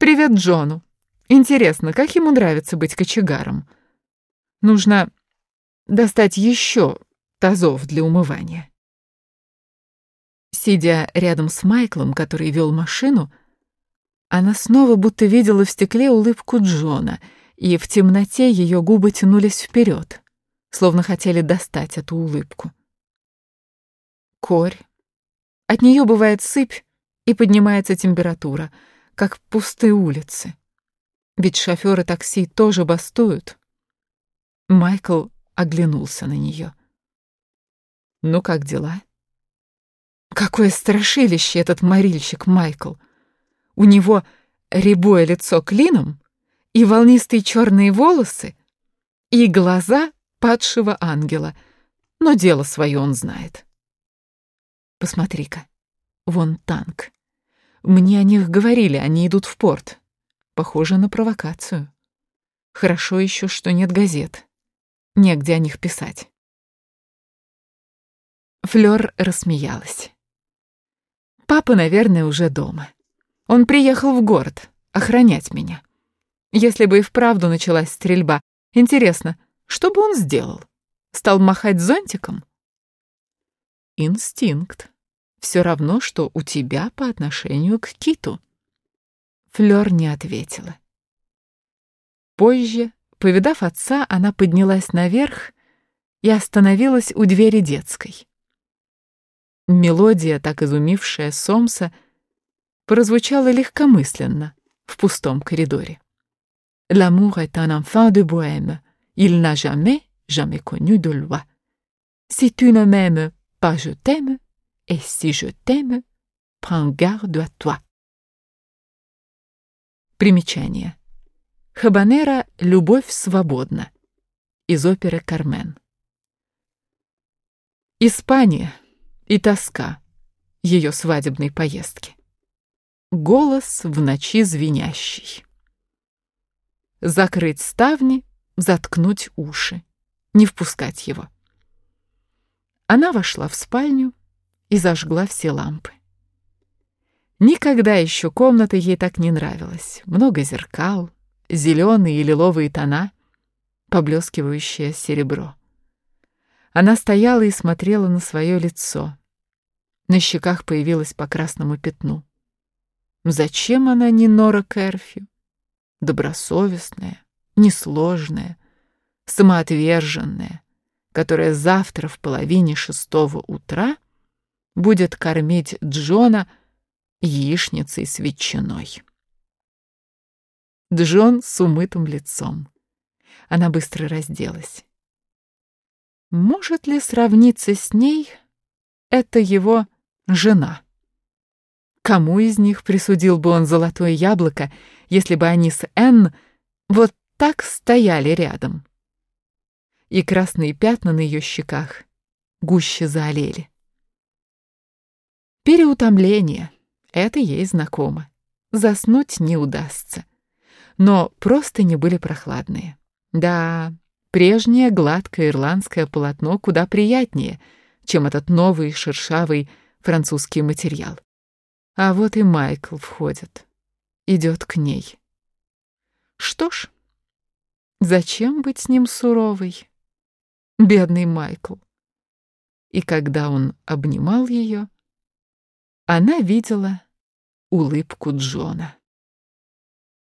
«Привет Джону. Интересно, как ему нравится быть кочегаром? Нужно достать еще тазов для умывания». Сидя рядом с Майклом, который вел машину, она снова будто видела в стекле улыбку Джона, и в темноте ее губы тянулись вперед, словно хотели достать эту улыбку. Корь. От нее бывает сыпь, и поднимается температура, как пустые улицы. Ведь шоферы такси тоже бастуют. Майкл оглянулся на нее. «Ну как дела?» Какое страшилище этот морильщик Майкл. У него рябое лицо клином и волнистые черные волосы, и глаза падшего ангела, но дело свое он знает. Посмотри-ка, вон танк. Мне о них говорили, они идут в порт. Похоже на провокацию. Хорошо еще, что нет газет. Негде о них писать. Флёр рассмеялась. Папа, наверное, уже дома. Он приехал в город охранять меня. Если бы и вправду началась стрельба, интересно, что бы он сделал? Стал махать зонтиком? Инстинкт. Все равно, что у тебя по отношению к киту. Флёр не ответила. Позже, повидав отца, она поднялась наверх и остановилась у двери детской. Мелодия, так изумившая Сомса, прозвучала легкомысленно в пустом коридоре. L'amour est un enfant de bohème. Il n'a jamais, jamais connu de loi. Si tu ne m'aimes pas, je t'aime, et si je t'aime, prends garde à toi. Примечание. Хабанера «Любовь свободна» из оперы «Кармен». Испания и тоска ее свадебной поездки. Голос в ночи звенящий. Закрыть ставни, заткнуть уши, не впускать его. Она вошла в спальню и зажгла все лампы. Никогда еще комната ей так не нравилась. Много зеркал, зеленые и лиловые тона, поблескивающее серебро. Она стояла и смотрела на свое лицо, на щеках появилась по красному пятну. Зачем она не Нора Керфью? Добросовестная, несложная, самоотверженная, которая завтра в половине шестого утра будет кормить Джона яичницей с ветчиной. Джон с умытым лицом. Она быстро разделась. Может ли сравниться с ней это его жена. Кому из них присудил бы он золотое яблоко, если бы они с Энн вот так стояли рядом? И красные пятна на ее щеках гуще заолели. Переутомление — это ей знакомо. Заснуть не удастся. Но просто не были прохладные. Да, прежнее гладкое ирландское полотно куда приятнее, чем этот новый шершавый французский материал. А вот и Майкл входит. Идет к ней. Что ж, зачем быть с ним суровой? Бедный Майкл. И когда он обнимал ее, она видела улыбку Джона.